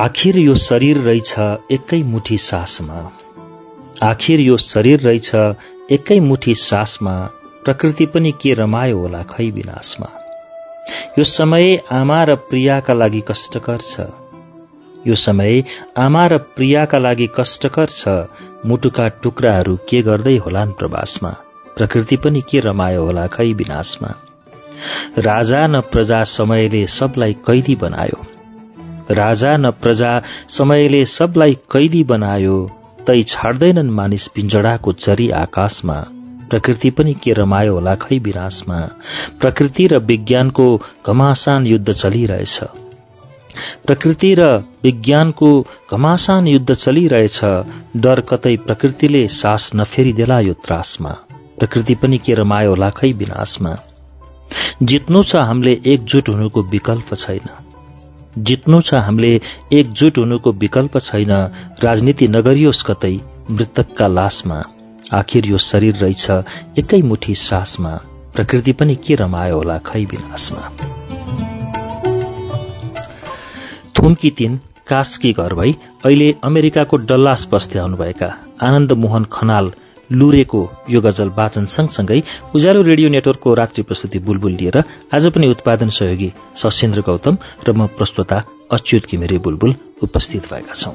आखिर यो शरीर रहेछ एकै मुठी सासमा। आखिर यो शरीर रहेछ एकै मुठी सासमा प्रकृति पनि के रमायो होला खै विनाशमा। यो समय आमा र प्रियाका लागि कष्टकर छ। यो समय आमा र प्रियाका लागि कष्टकर छ। मुटुका टुक्राहरू के गर्दै होलान् प्रवासमा? प्रकृति पनि के रमायो होला खै विनाशमा? राजा न प्रजा समयले सबलाई कैदी बनायो। राजा न प्रजा समयले सबलाई कैदी बनायो तै छाड्दैनन् मानिस पिञ्जडाको चरी आकाशमा। प्रकृति पनि के रमायो होला खै विनाशमा प्रकृति र विज्ञानको घमासान युद्ध चलिरहेछ। प्रकृति र विज्ञानको घमासान युद्ध चलिरहेछ। डर कतै प्रकृतिले सास नफेरिदेला यो त्रासमा। प्रकृति पनि के रमायो होला खै विनाशमा। जित्नु छ हामीले एकजुट हुनुको विकल्प छैन। जित्नु छ हामीले एकजुट हुनुको विकल्प छैन। राजनीति नगरियोस् कतै मृतकका लासमा। आखिर यो शरीर रहेछ एकै मुठी सासमा। प्रकृति पनि के रमायो होला खै विनाशमा। थुम्की तीन कास्की घर भई अहिले अमेरिकाको डल्लास बस्दै आउनुभएका आनन्द मोहन खनाल लुरेको यो गजल वाचन सँगसँगै उज्यालो रेडियो नेटवर्कको रात्रि प्रस्तुति बुलबुल लिएर आज पनि उत्पादन सहयोगी सशेन्द्र गौतम र म प्रस्तुता अच्युत घिमिरे बुलबुल उपस्थित भएका छौं।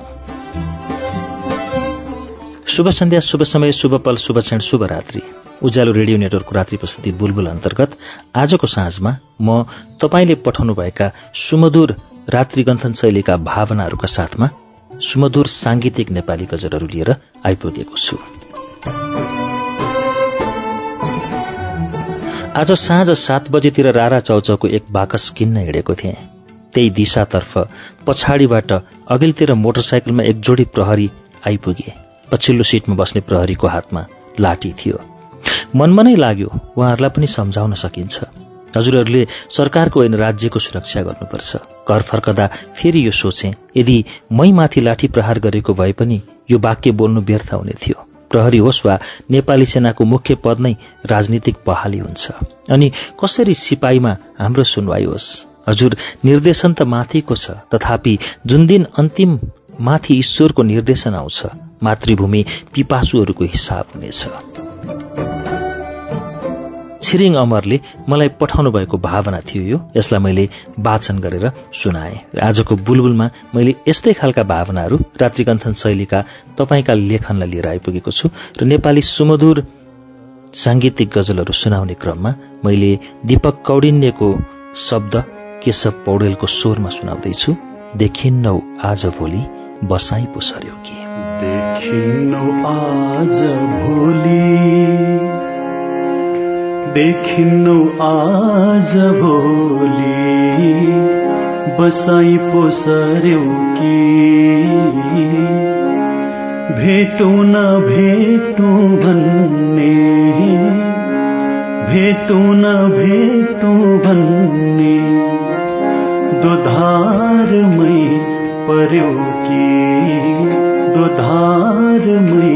शुभ सन्ध्या शुभ समय शुभ पल शुभ क्षण शुभ रात्रि। उज्यालो रेडियो नेटवर्कको रात्रि प्रस्तुति बुलबुल अन्तर्गत आजको साँझमा म तपाईँले पठाउनुभएका सुमधुर रात्रिगन्थन शैलीका भावनाहरूका साथमा सुमधुर सांगीतिक नेपाली गजलहरू लिएर आइपुगेको छु। आज साँझ सात बजेतिर रारा चौचौको एक बाकस किन्न हिँडेको थिएँ। त्यही दिशातर्फ पछाडिबाट अघिल्तिर मोटरसाइकलमा एक जोडी प्रहरी आइपुगे। पछिल्लो सिटमा बस्ने प्रहरीको हातमा लाठी थियो। मनमा नै लाग्यो उहाँहरूलाई पनि सम्झाउन सकिन्छ। हजुरहरूले सरकारको होइन राज्यको सुरक्षा गर्नुपर्छ। घर फर्कदा फेरि यो सोचे यदि मै माथि लाठी प्रहार गरेको भए पनि यो वाक्य बोल्नु व्यर्थ हुने थियो। प्रहरी होस् वा नेपाली सेनाको मुख्य पद नै राजनीतिक बहाली हुन्छ। अनि कसरी सिपाहीमा हाम्रो सुनवाई होस् हजुर निर्देशन त माथिको छ तथापि जुन दिन अन्तिम माथि ईश्वरको निर्देशन आउँछ मातृभूमि पिपासुहरूको हिसाब हुनेछ। छिरिङ अमरले मलाई पठाउनु भएको भावना थियो यो। यसलाई मैले वाचन गरेर सुनाएँ। आजको बुलबुलमा मैले यस्तै खालका भावनाहरू रात्रिगन्थन शैलीका तपाईँका लेखनलाई लिएर आइपुगेको छु र नेपाली सुमधुर साङ्गीतिक गजलहरू सुनाउने क्रममा मैले दीपक कौडिन्यको शब्द केशव पौडेलको स्वरमा सुनाउँदैछु। देखिन्नौ आज भोलि बसाई पो सर्यो कि। देखिन्नौ आज भोलि। देखिन्नु आज भोलि बसाई पोसर्यौ कि? भेटौँ न भेटौँ भन्ने भेटौँ न भेटौँ भन्ने दोधारमै पर्यो कि? दोधारमै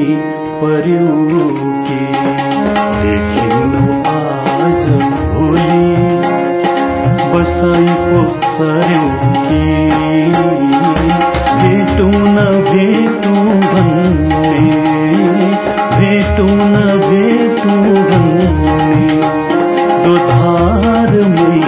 पर्यो कि? देखिनु बसाइको सर्यो कि भेटौँ न भेटौँ भन्ने भेटौँ न भेटौँ भन्ने दोधारमै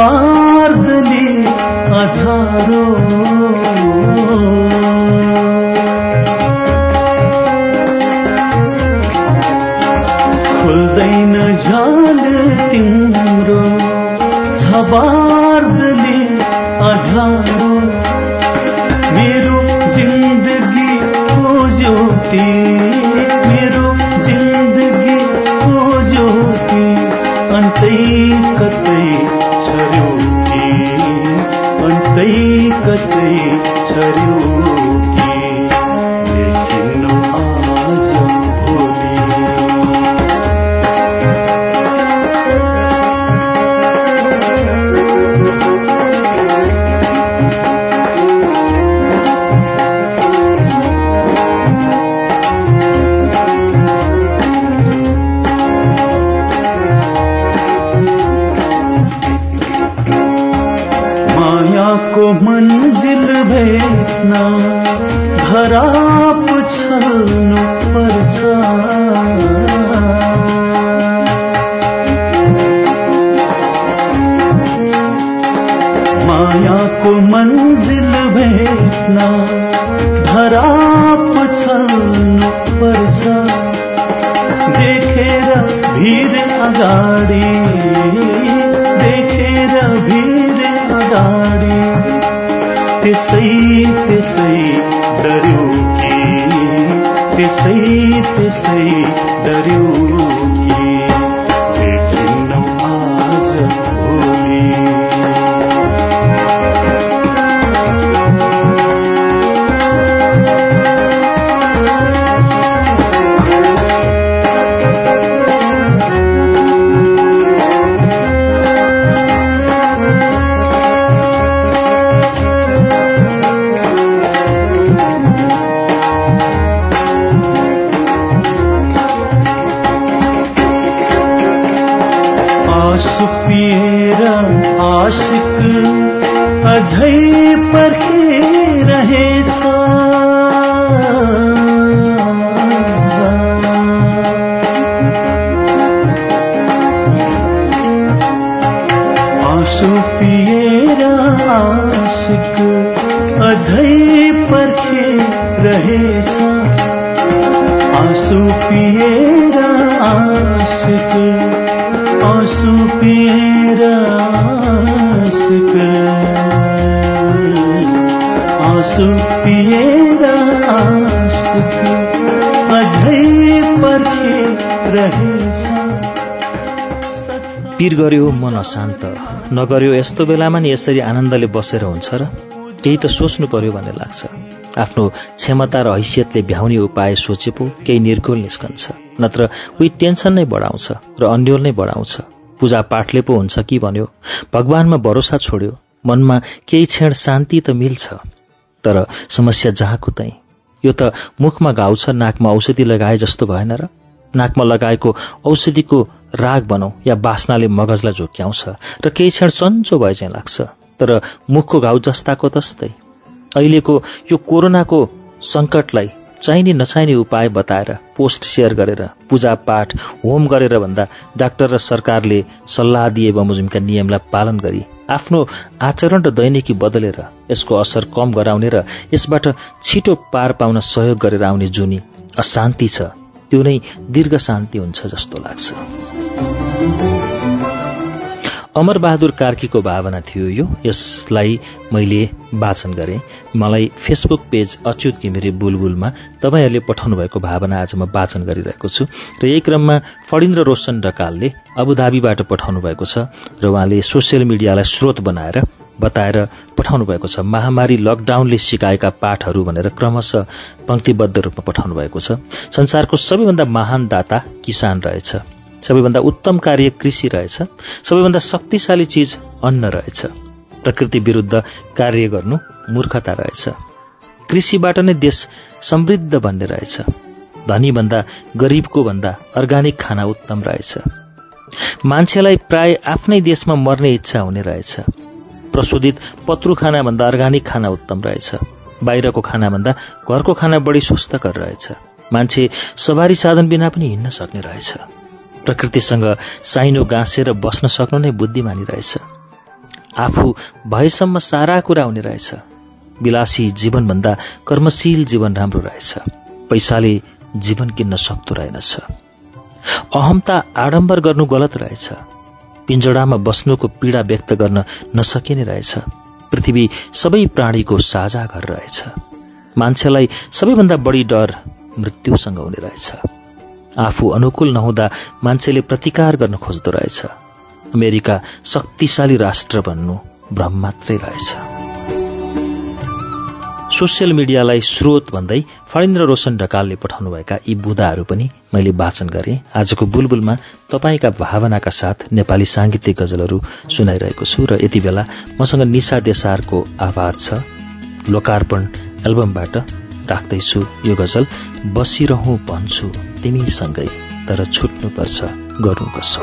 बार्दली अठारो पिर गर्यो मन अशान्त। नगर्यो यस्तो बेलामा नि यसरी आनन्दले बसेर हुन्छ र? केही त सोच्नु पर्यो भन्ने लाग्छ। आफ्नो क्षमता र हैसियतले भ्याउने उपाय सोचे पो केही निर्गोल निस्कन्छ। नत्र उही टेन्सन नै बढाउँछ र अन्यल नै बढाउँछ। पूजापाठले पो हुन्छ कि भन्यो? भगवानमा भरोसा छोड्यो। मनमा केही क्षण शान्ति त मिल्छ। तर समस्या जहाँको तै? यो त मुखमा घाउ छ नाकमा औषधि लगाए जस्तो भएन र? नाकमा लगाएको औषधिको राग बनाऊ या बास्नाले मगजलाई झोक्याउँछ र केही क्षण सन्चो भए चाहिँ लाग्छ। तर मुखको घाउ जस्ताको तस्तै। अहिलेको यो कोरोनाको सङ्कटलाई चाहिने नचाहिने उपाय बताएर पोस्ट सेयर गरेर पूजापाठ होम गरेर भन्दा डाक्टर र सरकारले सल्लाह दिए बमोजिमका नियमलाई पालन गरी आफ्नो आचरण र दैनिकी बदलेर यसको असर कम गराउने र यसबाट छिटो पार पाउन सहयोग गरेर आउने जुनी अशान्ति छ। त्यो नै दीर्घ शान्ति हुन्छ जस्तो लाग्छ। अमरबहादुर कार्कीको भावना थियो यो। यसलाई मैले वाचन गरेँ। मलाई फेसबुक पेज अच्युत घिमिरे बुलबुलमा तपाईँहरूले पठाउनु भएको भावना आज म वाचन गरिरहेको छु। र यही क्रममा फणिन्द्र रोशन ढकालले अबुधाबीबाट पठाउनु भएको छ र उहाँले सोसियल मिडियालाई स्रोत बनाएर बताएर पठाउनु भएको छ। महामारी लकडाउनले सिकाएका पाठहरू भनेर क्रमशः पंक्तिबद्ध रूपमा पठाउनु भएको छ। संसारको सबैभन्दा महान दाता किसान रहेछ। सबैभन्दा उत्तम कार्य कृषि रहेछ। सबैभन्दा शक्तिशाली चिज अन्न रहेछ। प्रकृति विरुद्ध कार्य गर्नु मूर्खता रहेछ। कृषिबाट नै देश समृद्ध बन्ने रहेछ। धनीभन्दा गरिबको भन्दा अर्गानिक खाना उत्तम रहेछ। मान्छेलाई प्राय आफ्नै देशमा मर्ने इच्छा हुने रहेछ। प्रशोधित पत्रु खानाभन्दा अर्गानिक खाना उत्तम रहेछ। बाहिरको खानाभन्दा घरको खाना बढी स्वस्थकर रहेछ। मान्छे सवारी साधन बिना पनि हिँड्न सक्ने रहेछ। प्रकृतिसँग साइनो गाँसेर बस्न सक्नु नै बुद्धिमानी रहेछ। आफू भएसम्म सारा कुरा हुने रहेछ। विलासी जीवनभन्दा कर्मशील जीवन राम्रो रहेछ। पैसाले जीवन किन्न सक्दो रहेनछ। अहमता आडम्बर गर्नु गलत रहेछ। पिञ्जडामा बस्नुको पीडा व्यक्त गर्न नसकिने रहेछ। पृथ्वी सबै प्राणीको साझा घर रहेछ। मान्छेलाई सबैभन्दा बढी डर मृत्युसँग हुने रहेछ। आफू अनुकूल नहुँदा मान्छेले प्रतिकार गर्न खोज्दो रहेछ। अमेरिका शक्तिशाली राष्ट्र भन्नु भ्रम मात्रै रहेछ। सोसियल मिडियालाई स्रोत भन्दै फणिन्द्र रोशन ढकालले पठाउनुभएका यी बुदाहरू पनि मैले वाचन गरेँ। आजको बुलबुलमा तपाईँका भावनाका साथ नेपाली साङ्गीतिक गजलहरू सुनाइरहेको छु र यति बेला मसँग निशा देसारको आवाज छ। लोकार्पण एल्बमबाट राख्दैछु यो गजल बसिरहँ भन्छु तिमीसँगै तर छुट्नुपर्छ गरौँ कसो?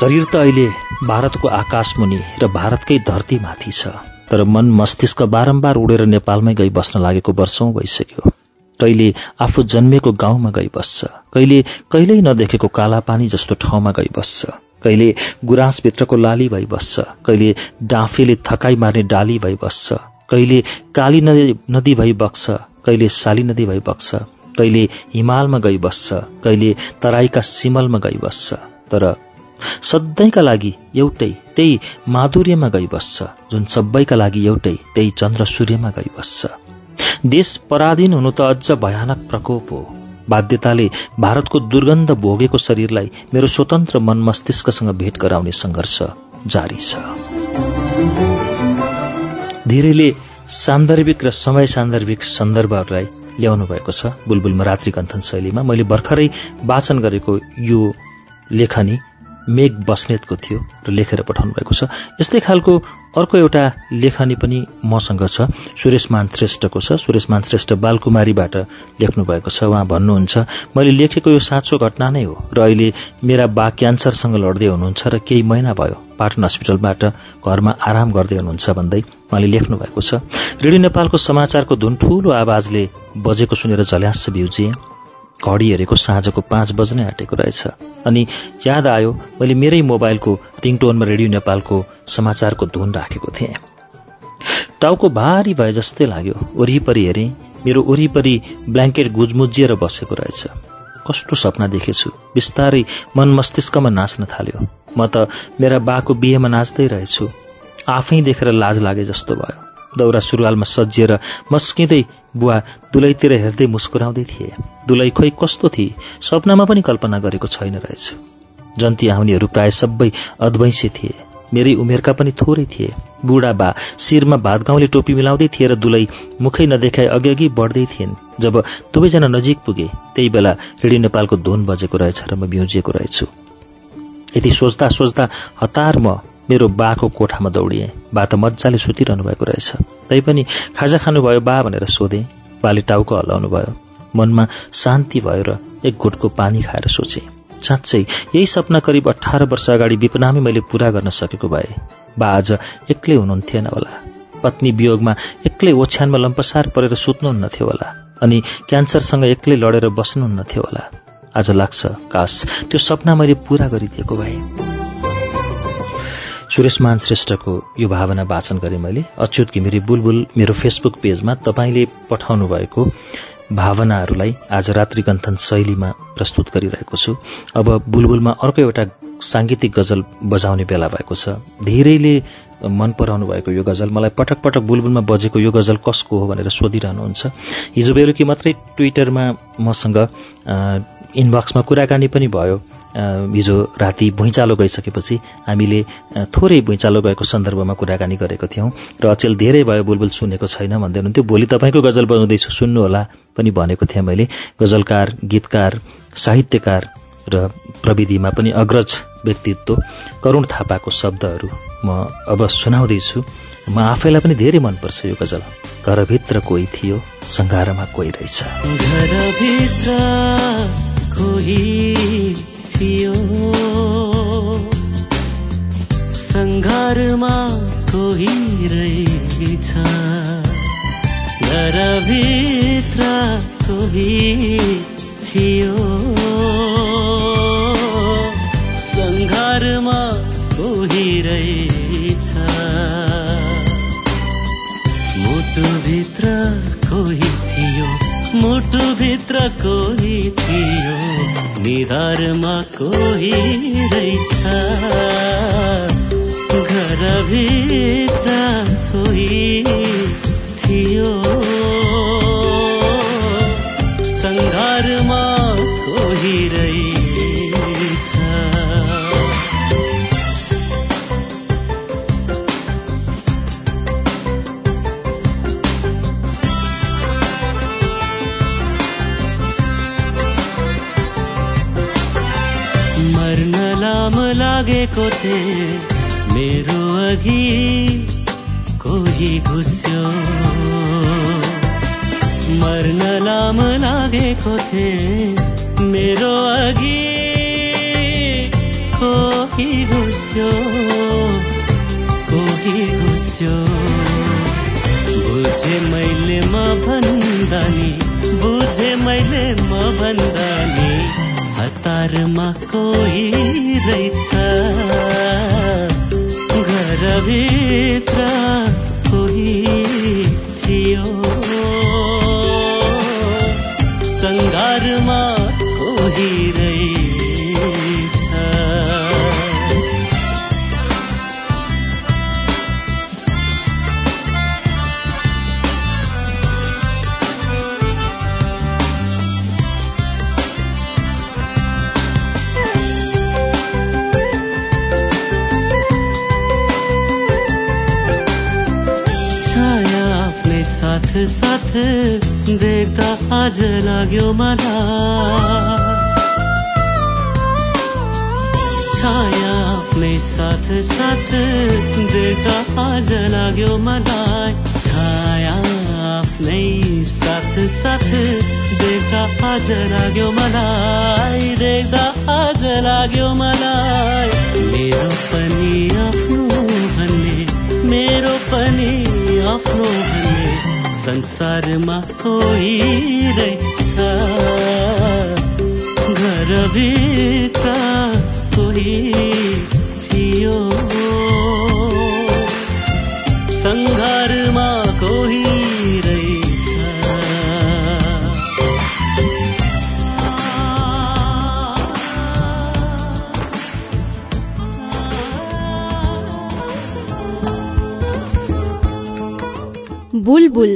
शरीर त अहिले भारतको आकाशमुनि र भारतकै धरतीमाथि छ। तर मन मस्तिष्क बारम्बार उडेर नेपालमै गई बस्न लागेको वर्षौं भइसक्यो। कहिले आफू जन्मेको गाउँमा गई बस्छ। कहिले कहिल्यै नदेखेको कालापानी जस्तो ठाउँमा गई बस्छ। कहिले गुराँसभित्रको लाली भई बस्छ। कहिले डाँफेले थकाई मार्ने डाली भई बस्छ। कहिले काली नदी नदी भई बग्छ। कहिले साली नदी भई बग्छ। कहिले हिमालमा गई बस्छ। कहिले तराईका सिमलमा गई बस्छ। तर सधैँका लागि एउटै त्यही माधुर्यमा गइबस्छ जुन सबैका लागि एउटै त्यही चन्द्र सूर्यमा गइबस्छ। देश पराधीन हुनु त अझ भयानक प्रकोप हो। बाध्यताले भारतको दुर्गन्ध भोगेको शरीरलाई मेरो स्वतन्त्र मन मस्तिष्कसँग भेट गराउने सङ्घर्ष जारी छ। धेरैले सान्दर्भिक र समय सान्दर्भिक सन्दर्भहरूलाई ल्याउनु भएको छ। बुलबुलमा रात्रि कन्थन शैलीमा मैले भर्खरै वाचन गरेको यो लेखनी मेघ बस्नेतको थियो र लेखेर पठाउनु भएको छ। यस्तै खालको अर्को एउटा लेखनी पनि मसँग छ। सुरेशमान श्रेष्ठको छ। सुरेशमान श्रेष्ठ बालकुमारीबाट लेख्नु भएको छ। उहाँ भन्नुहुन्छ मैले लेखेको यो साँचो घटना नै हो र अहिले मेरा बा क्यान्सरसँग लड्दै हुनुहुन्छ र केही महिना भयो। पाटन हस्पिटलबाट घरमा आराम गर्दै हुनुहुन्छ भन्दै उहाँले लेख्नु भएको छ। रेडियो नेपालको समाचारको धुन ठूलो आवाजले बजेको सुनेर झल्यास भ्युजिएँ घडी हेरेको साँझको पाँच बज्नै आँटेको रहेछ। अनि याद आयो मैले मेरै मोबाइलको रिङटोनमा रेडियो नेपालको समाचारको धुन राखेको थिएँ। टाउको भारी भए जस्तै लाग्यो। वरिपरि हेरेँ मेरो वरिपरि ब्ल्याङ्केट गुजमुजिएर बसेको रहेछ। कस्तो सपना देखेछु। बिस्तारै मन मस्तिष्कमा नाच्न थाल्यो। म त मेरा बाको बिहेमा नाच्दै रहेछु। आफै देखेर लाज लागे जस्तो भयो। दौरा सुरुवालमा सजिएर मस्किँदै बुवा दुलैतिर हेर्दै मुस्कुराउँदै थिए। दुलै खोइ कस्तो थिए? सपनामा पनि कल्पना गरेको छैन रहेछ। जन्ती आउनेहरू प्राय सबै अद्वैंसी थिए। मेरै उमेरका पनि थोरै थिए। बुढा बा शिरमा भातगाउँले टोपी मिलाउँदै थिए र दुलै मुखै नदेखाए अघि अघि बढ्दै थिइन्। जब दुवैजना नजिक पुगे त्यही बेला रेडियो नेपालको धुन बजेको रहेछ र म भ्युजिएको रहेछु। यति सोच्दा सोच्दा हतार म मेरो बाको कोठामा दौडिएँ। बा त मजाले सुतिरहनु भएको रहेछ। तैपनि खाजा खानुभयो बा भनेर सोधेँ। बाले टाउको हल्लाउनु भयो। मनमा शान्ति भयो र एक घुटको पानी खाएर सोचेँ। साँच्चै यही सपना करिब अठार वर्ष अगाडि विपनामै मैले पूरा गर्न सकेको भए। बा आज एक्लै हुनुहुन्थेन होला। पत्नी वियोगमा एक्लै ओछ्यानमा लम्पसार परेर सुत्नुहुन्नथ्यो होला अनि क्यान्सरसँग एक्लै लडेर बस्नुहुन्नथ्यो होला। आज लाग्छ काश त्यो सपना मैले पूरा गरिदिएको भए। सुरेशमान श्रेष्ठको यो भावना वाचन गरेँ मैले। अच्युत घिमिरी बुलबुल मेरो फेसबुक पेजमा तपाईँले पठाउनु भएको भावनाहरूलाई आज रात्रिगन्थन शैलीमा प्रस्तुत गरिरहेको छु। अब बुलबुलमा अर्को एउटा साङ्गीतिक गजल बजाउने बेला भएको छ। धेरैले मन पराउनु भएको यो गजल मलाई पटक पटक बुलबुलमा बजेको यो गजल कसको हो भनेर सोधिरहनुहुन्छ। हिजो बेलुकी मात्रै ट्विटरमा मसँग इनबक्समा कुराकानी पनि भयो। हिजो राति भुइँचालो गइसकेपछि हामीले थोरै भुइँचालो गएको सन्दर्भमा कुराकानी गरेको थियौँ र अचेल धेरै भयो बुलबुल सुनेको छैन भन्दै हुनुहुन्थ्यो। भोलि तपाईँको गजल बजाउँदैछु सुन्नुहोला पनि भनेको थिएँ मैले। गजलकार गीतकार साहित्यकार र प्रविधिमा पनि अग्रज व्यक्तित्व करुण थापाको शब्दहरू म अब सुनाउँदैछु। म आफैलाई पनि धेरै मनपर्छ यो गजल। घरभित्र कोही थियो सङ्घारमा कोही रहेछ। थियो। सङ्घारमा कोही रहेछ घरभित्र कोही थियो निधारमा कोही रहेछ। घरभित्र कोही लागेको थिए। मेरो अघि कोही घुस्यो कोही घुस्यो। बुझे मैले म भन्दा नि बुझे मैले म भन्दा नि हतारमा कोही रहेछ। घरभित्र कोही थियो। सङ्घारमा कोही लाग्यो मलाई छाया आफ्नै साथ साथ देख्दा आज लाग्यो मलाई छाया आफ्नै साथ साथ देख्दा आज लाग्यो मलाई देख्दा आज लाग्यो मलाई मेरो पनि आफ्नो भन्ने मेरो पनि आफ्नो भन्ने। संसारमा रहेछ घरभित्र कोही थियो। सङ्घारमा कोही रहेछ। बुलबुल।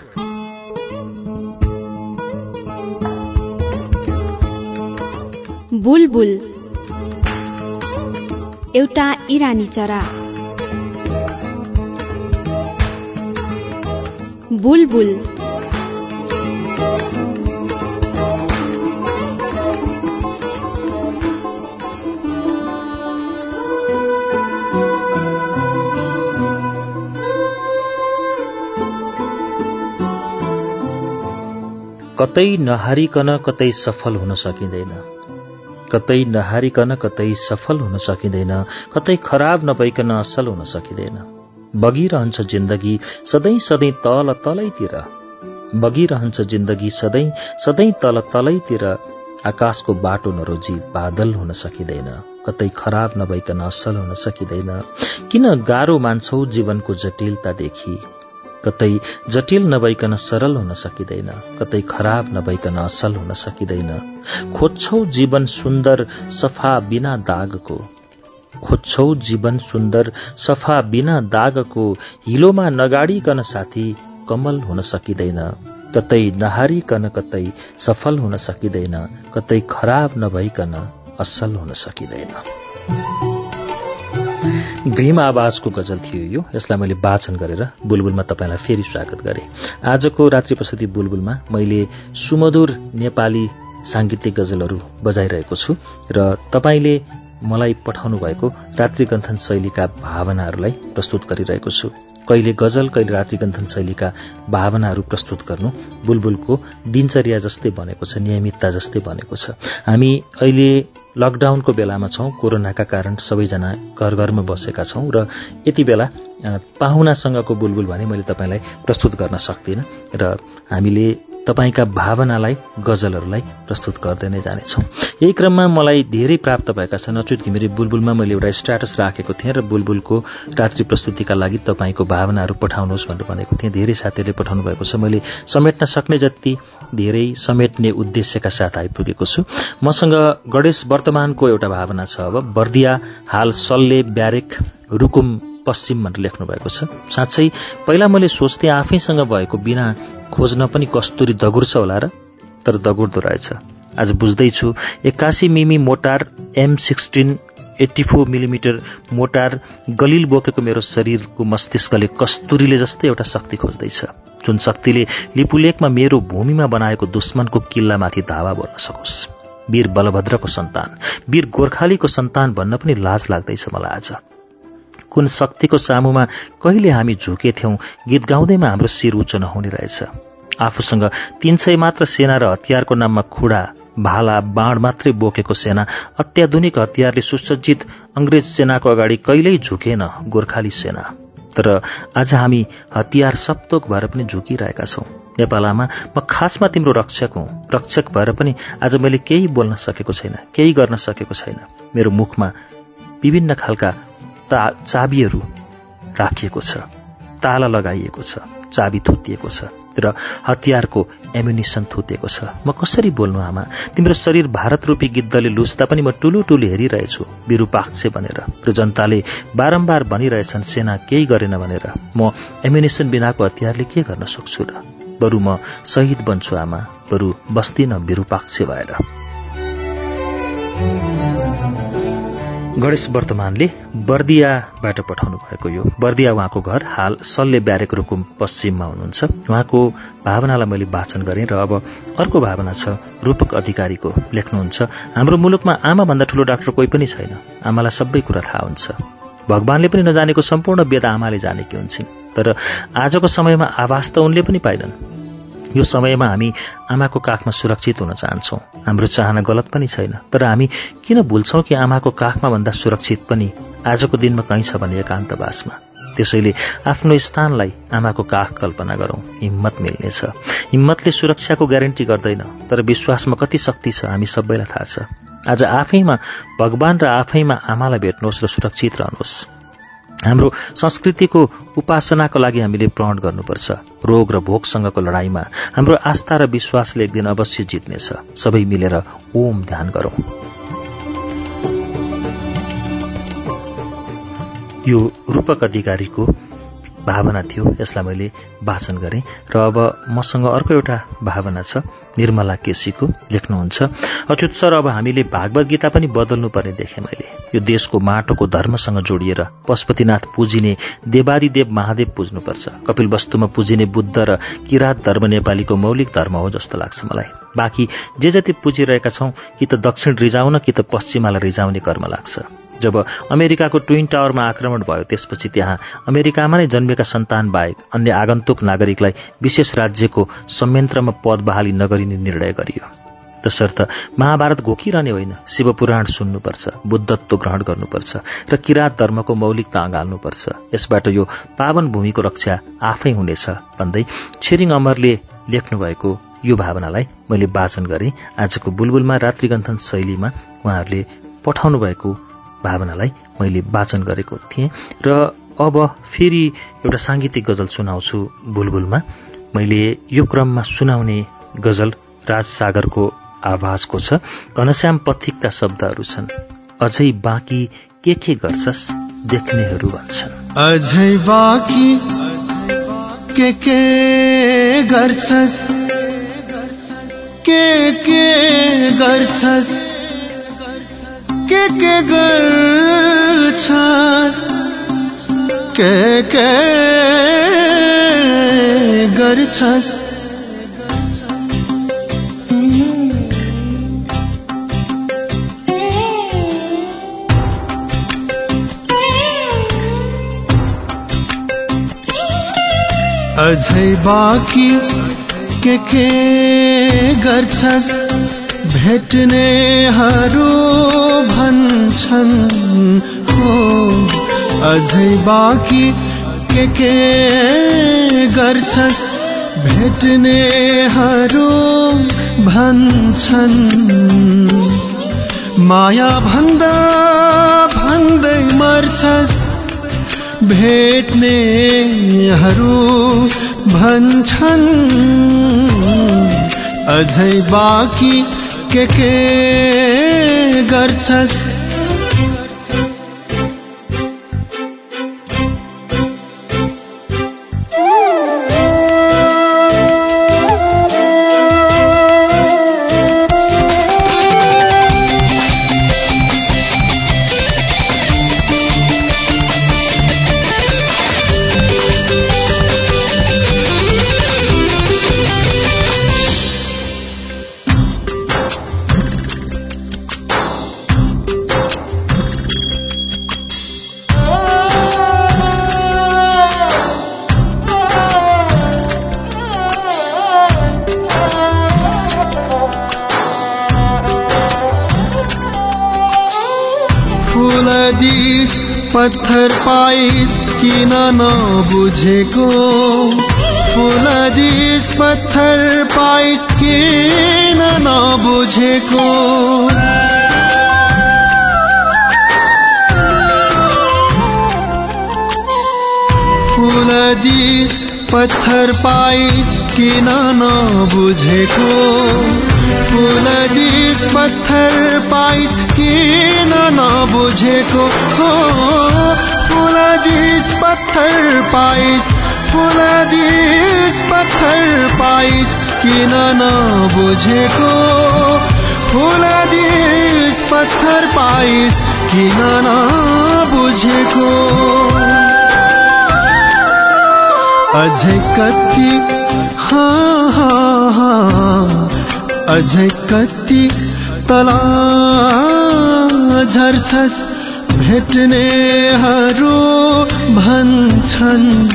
बुलबुल। एउटा इरानी चरा। बुलबुल। कतै नहारिकन कतै सफल हुन सकिँदैन। कतै नहारिकन कतै सफल हुन सकिँदैन कतै खराब नभइकन असल हुन सकिँदैन। बगिरहन्छ जिन्दगी सधैँ सधैँ तल तलैतिर। बगिरहन्छ जिन्दगी सधैँ सधैँ तल तलैतिर। आकाशको बाटो नरोजी बादल हुन सकिँदैन कतै खराब नभइकन असल हुन सकिँदैन। किन गाह्रो मान्छौ जीवनको जटिलतादेखि कतै जटिल नभइकन सरल हुन सकिँदैन कतै खराब नभइकन असल हुन सकिँदैन। खोज्छौ जीवन सुन्दर सफा बिना दागको। खोज्छौ जीवन सुन्दर सफा बिना दागको हिलोमा नगाडिकन साथी कमल हुन सकिँदैन। कतै नहारिकन कतै सफल हुन सकिँदैन कतै खराब नभइकन असल हुन सकिँदैन। भीम आवाजको गजल थियो यो। यसलाई मैले वाचन गरेर बुलबुलमा तपाईँलाई फेरि स्वागत गरेँ। आजको रात्रि प्रस्तुति बुलबुलमा मैले सुमधुर नेपाली साङ्गीतिक गजलहरू बजाइरहेको छु र तपाईँले मलाई पठाउनु भएको रात्रिगन्थन शैलीका भावनाहरूलाई प्रस्तुत गरिरहेको छु। कहिले गजल कहिले रात्रिगन्थन शैलीका भावनाहरू प्रस्तुत गर्नु बुलबुलको दिनचर्या जस्तै बनेको छ नियमितता जस्तै बनेको छ। हामी अहिले लकडाउनको बेलामा छौँ कोरोनाका कारण सबैजना घर घरमा बसेका छौँ र यति बेला पाहुनासँगको बुलबुल भने मैले तपाईँलाई प्रस्तुत गर्न सक्दिनँ र हामीले तपाईँका भावनालाई गजलहरूलाई प्रस्तुत गर्दै नै जानेछौँ। यही क्रममा मलाई धेरै प्राप्त भएका छन्। अच्युत घिमिरे बुलबुलमा मैले एउटा स्ट्याटस राखेको थिएँ र बुलबुलको रात्रि प्रस्तुतिका लागि तपाईँको भावनाहरू पठाउनुहोस् भनेर भनेको थिएँ। धेरै साथीहरूले पठाउनु भएको छ। मैले समेट्न सक्ने जति धेरै समेट्ने उद्देश्यका साथ आइपुगेको छु। मसँग गणेश वर्तमानको एउटा भावना छ अब। बर्दिया हाल सल्ले ब्यारेक रुकुम पश्चिम भनेर लेख्नु भएको छ। साँच्चै पहिला मैले सोच्थेँ आफैसँग भएको बिना खोज्न पनि कस्तुरी दगुर छ होला र? तर दगुर्दो रहेछ। आज बुझ्दैछु एक्कासी मिमी mortar M sixteen eighty four millimetre mortar Galil बोकेको मेरो शरीरको मस्तिष्कले कस्तुरीले जस्तै एउटा शक्ति खोज्दैछ जुन शक्तिले लिपुलेकमा मेरो भूमिमा बनाएको दुश्मनको किल्लामाथि धावा बोल्न सकोस्। वीर बलभद्रको सन्तान वीर गोर्खालीको सन्तान भन्न पनि लाज लाग्दैछ मलाई आज। कुन शक्तिको सामुमा कहिले हामी झुकेथ्यौं गीत गाउँदैमा हाम्रो शिर उच्च नहुने रहेछ। आफूसँग तीन सय मात्र सेना र हतियारको नाममा खुडा भाला बाँड मात्रै बोकेको सेना अत्याधुनिक हतियारले सुसज्जित अंग्रेज सेनाको अगाडि कहिल्यै झुकेन गोर्खाली सेना। तर आज हामी हतियार सप्तोक भएर पनि झुकिरहेका छौं। नेपालमा म खासमा तिम्रो रक्षक हुँ। रक्षक भएर पनि आज मैले केही बोल्न सकेको छैन केही गर्न सकेको छैन। मेरो मुखमा विभिन्न खालका ता चाबीहरू राखिएको छ ताला लगाइएको छ चाबी थुत्तिएको छ र हतियारको एम्युनिसन थुतेको छ। म कसरी बोल्नु आमा? तिम्रो शरीर भारत रूपी गिद्धले लुच्दा पनि म टुलु टुलु हेरिरहेछु विरूपाक्ष भनेर। र जनताले बारम्बार भनिरहेछन् सेना केही गरेन भनेर। म एम्युनिसन बिनाको हतियारले के गर्न सक्छु र? बरु म शहीद बन्छु आमा। बरु बस्दिन विरूपाक्ष भएर। गणेश वर्तमानले बर्दियाबाट पठाउनु भएको यो बर्दिया उहाँको घर हाल सल्ले ब्यारेक रुकुम पश्चिममा हुनुहुन्छ। उहाँको भावनालाई मैले वाचन गरेँ र अब अर्को भावना छ रूपक अधिकारीको लेख्नुहुन्छ हाम्रो मुलुकमा आमाभन्दा ठूलो डाक्टर कोही पनि छैन। आमालाई सबै कुरा थाहा हुन्छ। भगवानले पनि नजानेको सम्पूर्ण वेद आमाले जानेकी हुन्छन्। तर आजको समयमा आवाज त उनले पनि पाइनन्। यो समयमा हामी आमाको काखमा सुरक्षित हुन चाहन्छौँ। हाम्रो चाहना गलत पनि छैन तर हामी किन भुल्छौँ कि आमाको काखमा भन्दा सुरक्षित पनि आजको दिनमा कहीँ छ भने एकान्तवासमा? त्यसैले आफ्नो स्थानलाई आमाको काख कल्पना गरौँ। हिम्मत मिल्नेछ। हिम्मतले सुरक्षाको ग्यारेन्टी गर्दैन तर विश्वासमा कति शक्ति छ हामी सबैलाई थाहा छ। आज आफैमा भगवान र आफैमा आमालाई भेट्नुहोस् र सुरक्षित रहनुहोस्। हाम्रो संस्कृतिको उपासनाको लागि हामीले प्रण गर्नुपर्छ। रोग र भोकसँगको लडाईँमा हाम्रो आस्था र विश्वासले एक दिन अवश्य जित्नेछ। सबै मिलेर ओम ध्यान गरौं। यो रूपक अधिकारीको भावना थियो यसलाई मैले वाचन गरेँ। र अब मसँग अर्को एउटा भावना छ निर्मला केसीको लेख्नुहुन्छ। अच्युत सर अब हामीले भागवत गीता पनि बदल्नु पर्ने देखेँ मैले। यो देशको माटोको धर्मसँग जोडिएर पशुपतिनाथ पुजिने देवादिदेव महादेव पुज्नुपर्छ। कपिल वस्तुमा पुजिने बुद्ध र किरात धर्म नेपालीको मौलिक धर्म हो जस्तो लाग्छ मलाई। बाँकी जे जति पुजिरहेका छौं कि त दक्षिण रिजाउन कि त पश्चिमालाई रिजाउने कर्म लाग्छ। जब अमेरिकाको ट्विन टावरमा आक्रमण भयो त्यसपछि त्यहाँ अमेरिकामा नै जन्मेका सन्तान बाहेक अन्य आगन्तुक नागरिकलाई विशेष राज्यको संयन्त्रमा पद बहाली नगरिने निर्णय गरियो। तसर्थ महाभारत घोकिरहने होइन शिवपुराण सुन्नुपर्छ बुद्धत्व ग्रहण गर्नुपर्छ र किरात धर्मको मौलिकता अँगाल्नुपर्छ यसबाट यो पावन भूमिको रक्षा आफै हुनेछ भन्दै छिरिङ अमरले लेख्नुभएको यो भावनालाई मैले वाचन गरेँ। आजको बुलबुलमा रात्रिगन्थन शैलीमा उहाँहरूले पठाउनु भएको भावनालाई मैले वाचन गरेको थिएँ र अब फेरि एउटा साङ्गीतिक गजल सुनाउँछु बुलबुलमा। मैले यो क्रममा सुनाउने गजल राजसागरको आवाजको छ। घनश्याम पथिकका शब्दहरू छन्। अझै बाँकी के के गर्छस् देख्नेहरू भन्छन्। अझै बाँकी के के गर्छस्? के के गर्छस्? के के गर्छस् के के गर्छस् अझै बाकी के के गर्छस् भेट्नेहरू भन्छन् हो अझै बाँकी के के गर्छस्? भेट्नेहरू भन्छन्। माया भन्दा भन्दै मर्छस्। भेट्नेहरू भन्छन्। अझै बाँकी के के गर्छस्? पाइस किन नबुझेको? फुलदिस पत्थर पाइस किन नबुझेको? फुलदिस पत्थर पाइस किन नबुझेको? फुलदिस पत्थर पाइस किन नबुझेको? हो फुलदिस पत्थर पाइस फुलदिस पत्थर पाइस किन नबुझेको? फुलदिस पत्थर पाइस किन नबुझेको? अझै कति अझै कति तला झर्छस्। भेट्नेहरू भन्छन्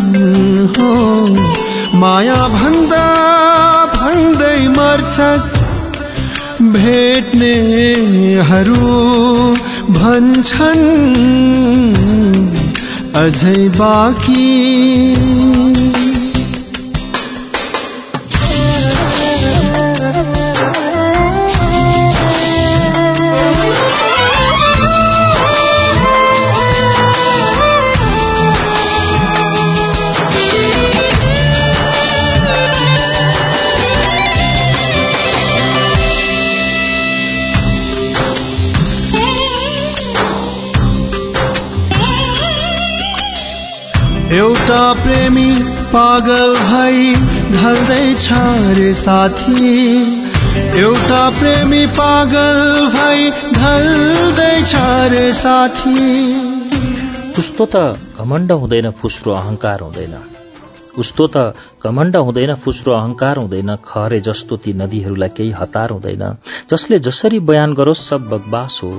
हो। माया भन्दा भन्दै मर्छस्। भेट्नेहरू भन्छन्। अझै बाँकी एउटा प्रेमी पागल भई ढल्दैछ रे साथी। एउटा प्रेमी पागल भई ढल्दैछ रे साथी। उस्तो त घमण्ड हुँदैन फुस्रो अहङ्कार हुँदैन। उस्तो त घमण्ड हुँदैन फुस्रो अहङ्कार हुँदैन। खरे जस्तो ती नदीहरूलाई केही हतार हुँदैन। जसले जसरी बयान गरोस् सब बगबास हो।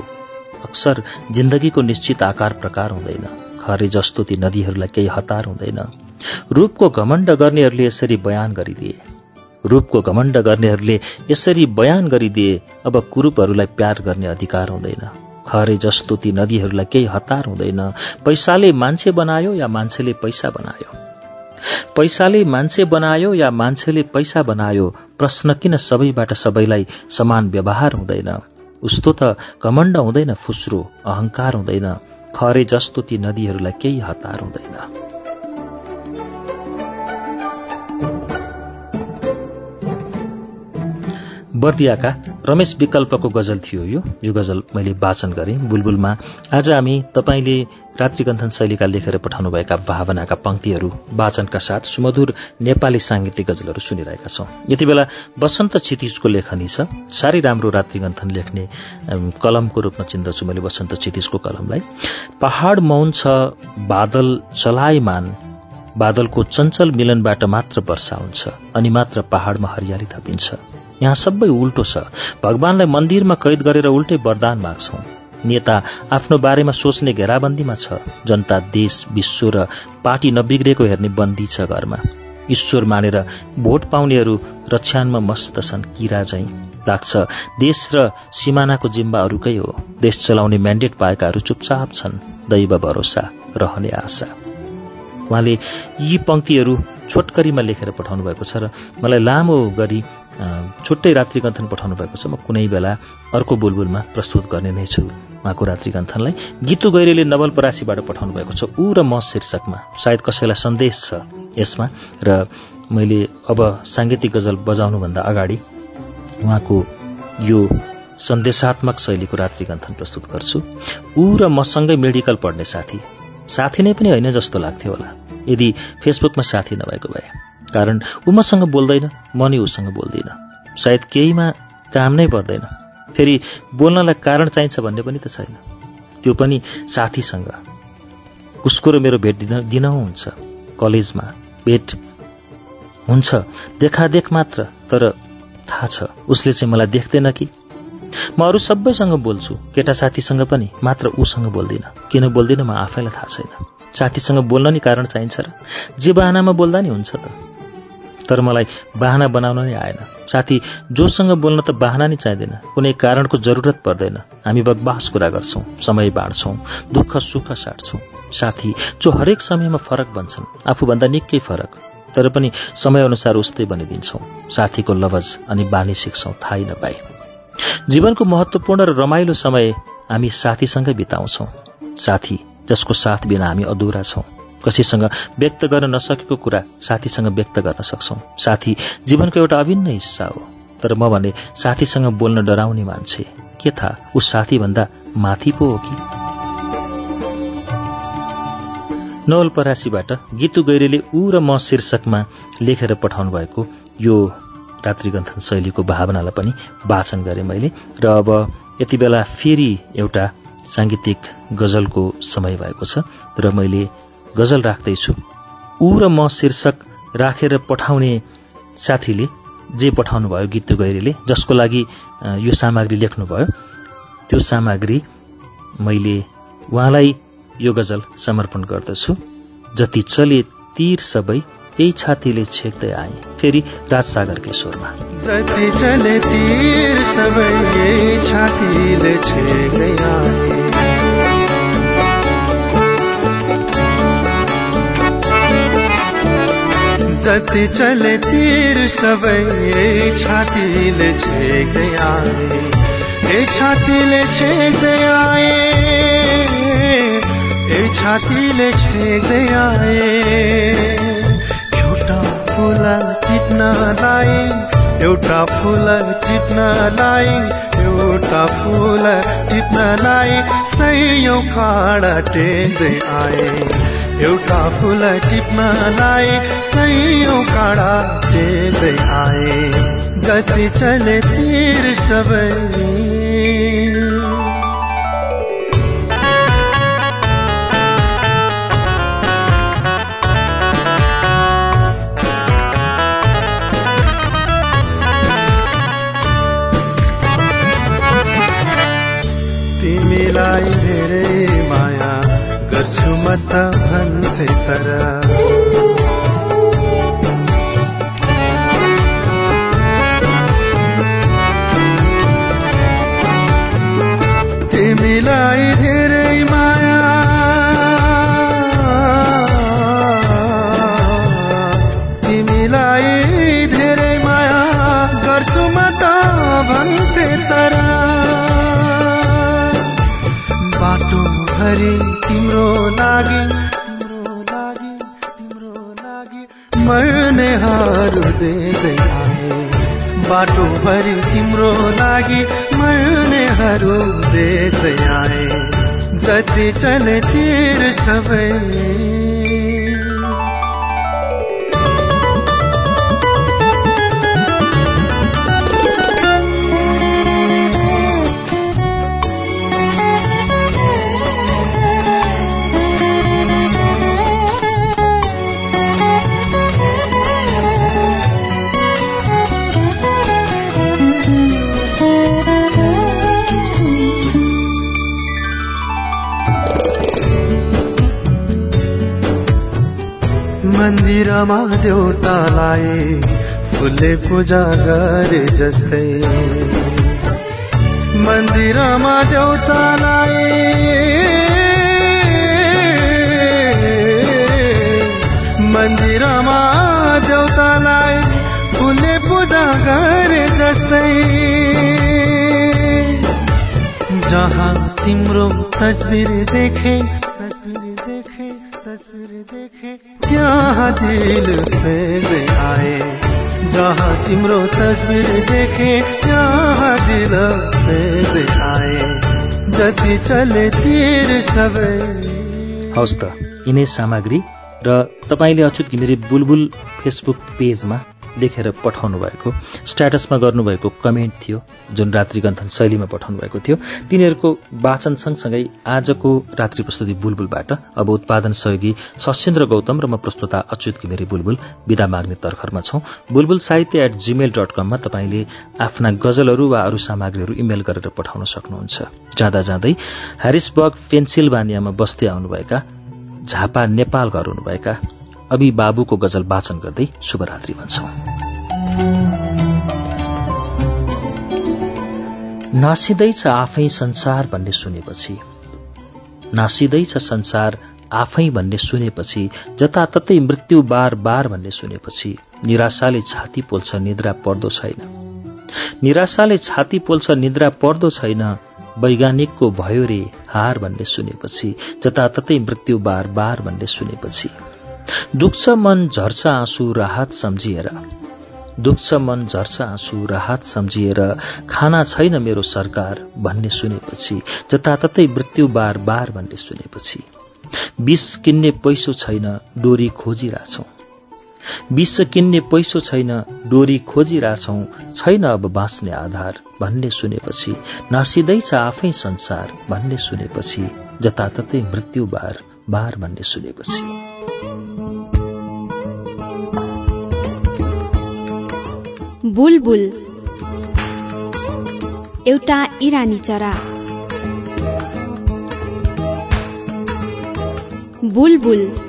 अक्सर जिन्दगीको निश्चित आकार प्रकार हुँदैन। खरे जस्तो ती नदीहरूलाई केही हतार हुँदैन। रूपको घमण्ड गर्नेहरूले यसरी बयान गरिदिए। रूपको घमण्ड गर्नेहरूले यसरी बयान गरिदिए अब कुरूपहरूलाई प्यार गर्ने अधिकार हुँदैन। खरे जस्तो ती नदीहरूलाई केही हतार हुँदैन। पैसाले मान्छे बनायो या मान्छेले पैसा बनायो? पैसाले मान्छे बनायो या मान्छेले पैसा बनायो? प्रश्न किन सबैबाट सबैलाई समान व्यवहार हुँदैन? उस्तो त घमण्ड हुँदैन फुस्रो अहङ्कार हुँदैन। खरे जस्तो ती नदीहरूलाई केही हतार हुँदैन। बर्दियाका रमेश विकल्पको गजल थियो यो। यो गजल मैले वाचन गरेँ। बुलबुलमा आज हामी तपाईँले रात्रिगन्थन शैलीका लेखेर पठाउनुभएका भावनाका पंक्तिहरू वाचनका साथ सुमधुर नेपाली साङ्गीतिक गजलहरू सुनिरहेका छौं। यति बेला वसन्त क्षितिजको लेखनी छ। साह्रै राम्रो रात्रिगन्थन लेख्ने कलमको रूपमा चिन्दछु मैले वसन्त क्षितिजको कलमलाई। पहाड़ मौन छ बादल चलायमान। बादलको चञ्चल मिलनबाट मात्र वर्षा हुन्छ अनि मात्र पहाड़मा हरियाली थपिन्छ। यहाँ सबै उल्टो छ। भगवानलाई मन्दिरमा कैद गरेर उल्टै वरदान माग्छौं। नेता आफ्नो बारेमा सोच्ने घेराबन्दीमा छ। जनता देश विश्व र पार्टी नबिग्रेको हेर्ने बन्दी छ घरमा। ईश्वर मानेर भोट पाउनेहरू रक्षानमा मस्त छन्। किरा झैं लाग्छ। देश र सिमानाको जिम्बा अरूकै हो। देश चलाउने म्यान्डेट पाएकाहरू चुपचाप छन्। दैव भरोसा रहने आशा। उहाँले यी पंक्तिहरू छोटकरीमा लेखेर पठाउनु भएको छ र मलाई लामो गरी छुट्टै रात्रिगन्थन पठाउनु भएको छ। म कुनै बेला अर्को बुलबुलमा प्रस्तुत गर्ने नै छु। उहाँको रात्रिगन्थनलाई गीतु गैरेले नवलपरासीबाट पठाउनु भएको छ। ऊ र म शीर्षकमा। सायद कसैलाई सन्देश छ यसमा। र मैले अब साङ्गीतिक गजल बजाउनुभन्दा अगाडि उहाँको यो सन्देशात्मक शैलीको रात्रिगन्थन प्रस्तुत गर्छु। ऊ र मसँगै मेडिकल पढ्ने साथी। साथी नै पनि होइन जस्तो लाग्थ्यो होला। यदि फेसबुकमा साथी नभएको भए। कारण ऊ मसँग बोल्दैन म नि उसँग बोल्दिनँ। सायद केहीमा काम नै पर्दैन। फेरि बोल्नलाई कारण चाहिन्छ भन्ने पनि त छैन। त्यो पनि साथीसँग। उसको र मेरो भेट दिन दिनहुँ हुन्छ। कलेजमा भेट हुन्छ। देखादेख मात्र तर थाहा छ। उसले चाहिँ मलाई देख्दैन कि म अरू सबैसँग बोल्छु केटा साथीसँग पनि मात्र ऊसँग बोल्दिनँ। किन बोल्दिनँ म आफैलाई थाहा छैन। साथीसँग बोल्न नि कारण चाहिन्छ र जे बाहनामा बोल्दा नि हुन्छ त। तर मलाई बाहना बनाउन नै आएन। साथी जोसँग बोल्न त बाहना नै चाहिँदैन। कुनै कारणको जरुरत पर्दैन। हामी बगबास कुरा गर्छौँ समय बाँड्छौँ दुःख सुख साट्छौँ। साथी जो हरेक समयमा फरक बन्छन् आफूभन्दा निकै फरक। तर पनि समयअनुसार उस्तै बनिदिन्छौँ। साथीको लवज अनि बानी सिक्छौँ थाहै नपाए। जीवनको महत्वपूर्ण र रमाइलो समय हामी साथीसँगै बिताउँछौँ। साथी जसको साथ बिना हामी अधुरा छौँ। कसैसँग व्यक्त गर्न नसकेको कुरा साथीसँग व्यक्त गर्न सक्छौँ। साथी जीवनको एउटा अभिन्न हिस्सा हो। तर म भने साथीसँग बोल्न डराउने मान्छे के थाहा? ऊ साथीभन्दा माथि पो हो कि? नवलपरासीबाट गीतु गैरेले ऊ र म शीर्षकमा लेखेर पठाउनु भएको यो रात्रिगन्थन शैलीको भावनालाई पनि वाचन गरेँ मैले। र अब यति बेला फेरि एउटा साङ्गीतिक गजलको समय भएको छ र मैले गजल राख्दैछु। ऊ र म शीर्षक राखेर पठाउने साथीले जे पठाउनु भयो गीत गैरीले जसको लागि यो सामग्री लेख्नुभयो त्यो सामग्री मैले उहाँलाई यो गजल समर्पण गर्दछु। जति चले तीर सबै यही छातीले छेक्दै आए। फेरि राजसागरकै स्वरमा जति चले तीर सबै यही छातीले छेक्दै आए। जति चले तीर सबै यही छातीले छेक्दै आए। ए छातीले छेक्दै आए। ए छातीले छेक्दै आए। फुल टिप्नलाई एउटा फुल टिप्नलाई एउटा फुल टिप्नलाई सयौँ काँडा टेक्दै आए। एउटा फुल टिप्नलाई सयौँ काँडा टेक्दै आए। जति चले तीर सबै त भन्थे तर जति मन्दिरमा देउतालाई फुलले पूजा गरे जस्तै। मन्दिरमा देउतालाई मन्दिरमा देउतालाई फुलले पूजा गरे जस्तै। जहाँ तिम्रो तस्बिर देखे त्यहाँ दिल फेर्दै आए जहाँ तिम्रो तस्बिर देखे त्यहाँ दिल फेर्दै आए जति चले तिर सबै। हवस् त यिनै सामग्री र तपाईँले अच्युत घिमिरे बुलबुल फेसबुक पेजमा लेखेर पठाउनु भएको स्ट्याटसमा गर्नुभएको कमेन्ट थियो जुन रात्रिगन्थन शैलीमा पठाउनु भएको थियो तिनीहरूको वाचन सँगसँगै आजको रात्रि प्रस्तुति बुलबुलबाट अब उत्पादन सहयोगी सशेन्द्र गौतम र म प्रस्तुता अच्युत घिमिरे बुलबुल विदा माग्ने तर्खरमा छौं। बुलबुल साहित्य एट जीमेल डट कममा तपाईँले आफ्ना गजलहरू वा अरू सामग्रीहरू इमेल गरेर पठाउन सक्नुहुन्छ। जाँदा जाँदै ह्यारिसबर्ग पेन्सिल्भानियामा बस्दै आउनुभएका झापा नेपाल घर हुनुभएका अबि बाबुको गजल वाचन गर्दै शुभरात्रि भन्छौं। नासिँदैछ आफै संसार भन्ने सुनेपछि। नासिँदैछ संसार आफै भन्ने सुनेपछि जताततै मृत्यु बार बार भन्ने सुनेपछि निराशाले छाती पोल्छ निद्रा पर्दो छैन। निराशाले छाती पोल्छ निद्रा पर्दो छैन वैज्ञानिकको भयो रे हार भन्ने सुनेपछि जताततै मृत्यु बार बार भन्ने सुनेपछि। दुख्छ मन झर्छ आँसु राहत सम्झिएर। दुख्छ मन झर्छ आँसु राहत सम्झिएर खाना छैन मेरो सरकार भन्ने सुनेपछि जताततै मृत्यु बार बार भन्ने सुनेपछि विष किन्ने पैसो छैन डोरी खोजिरहेछौ। विष किन्ने पैसो छैन डोरी खोजिरहेछौ छैन अब बाँच्ने आधार भन्ने सुनेपछि नासिँदैछ आफै संसार भन्ने सुनेपछि जताततै मृत्यु बार बार भन्ने सुनेपछि बुलबुल। एउटा इरानी चरा। बुलबुल।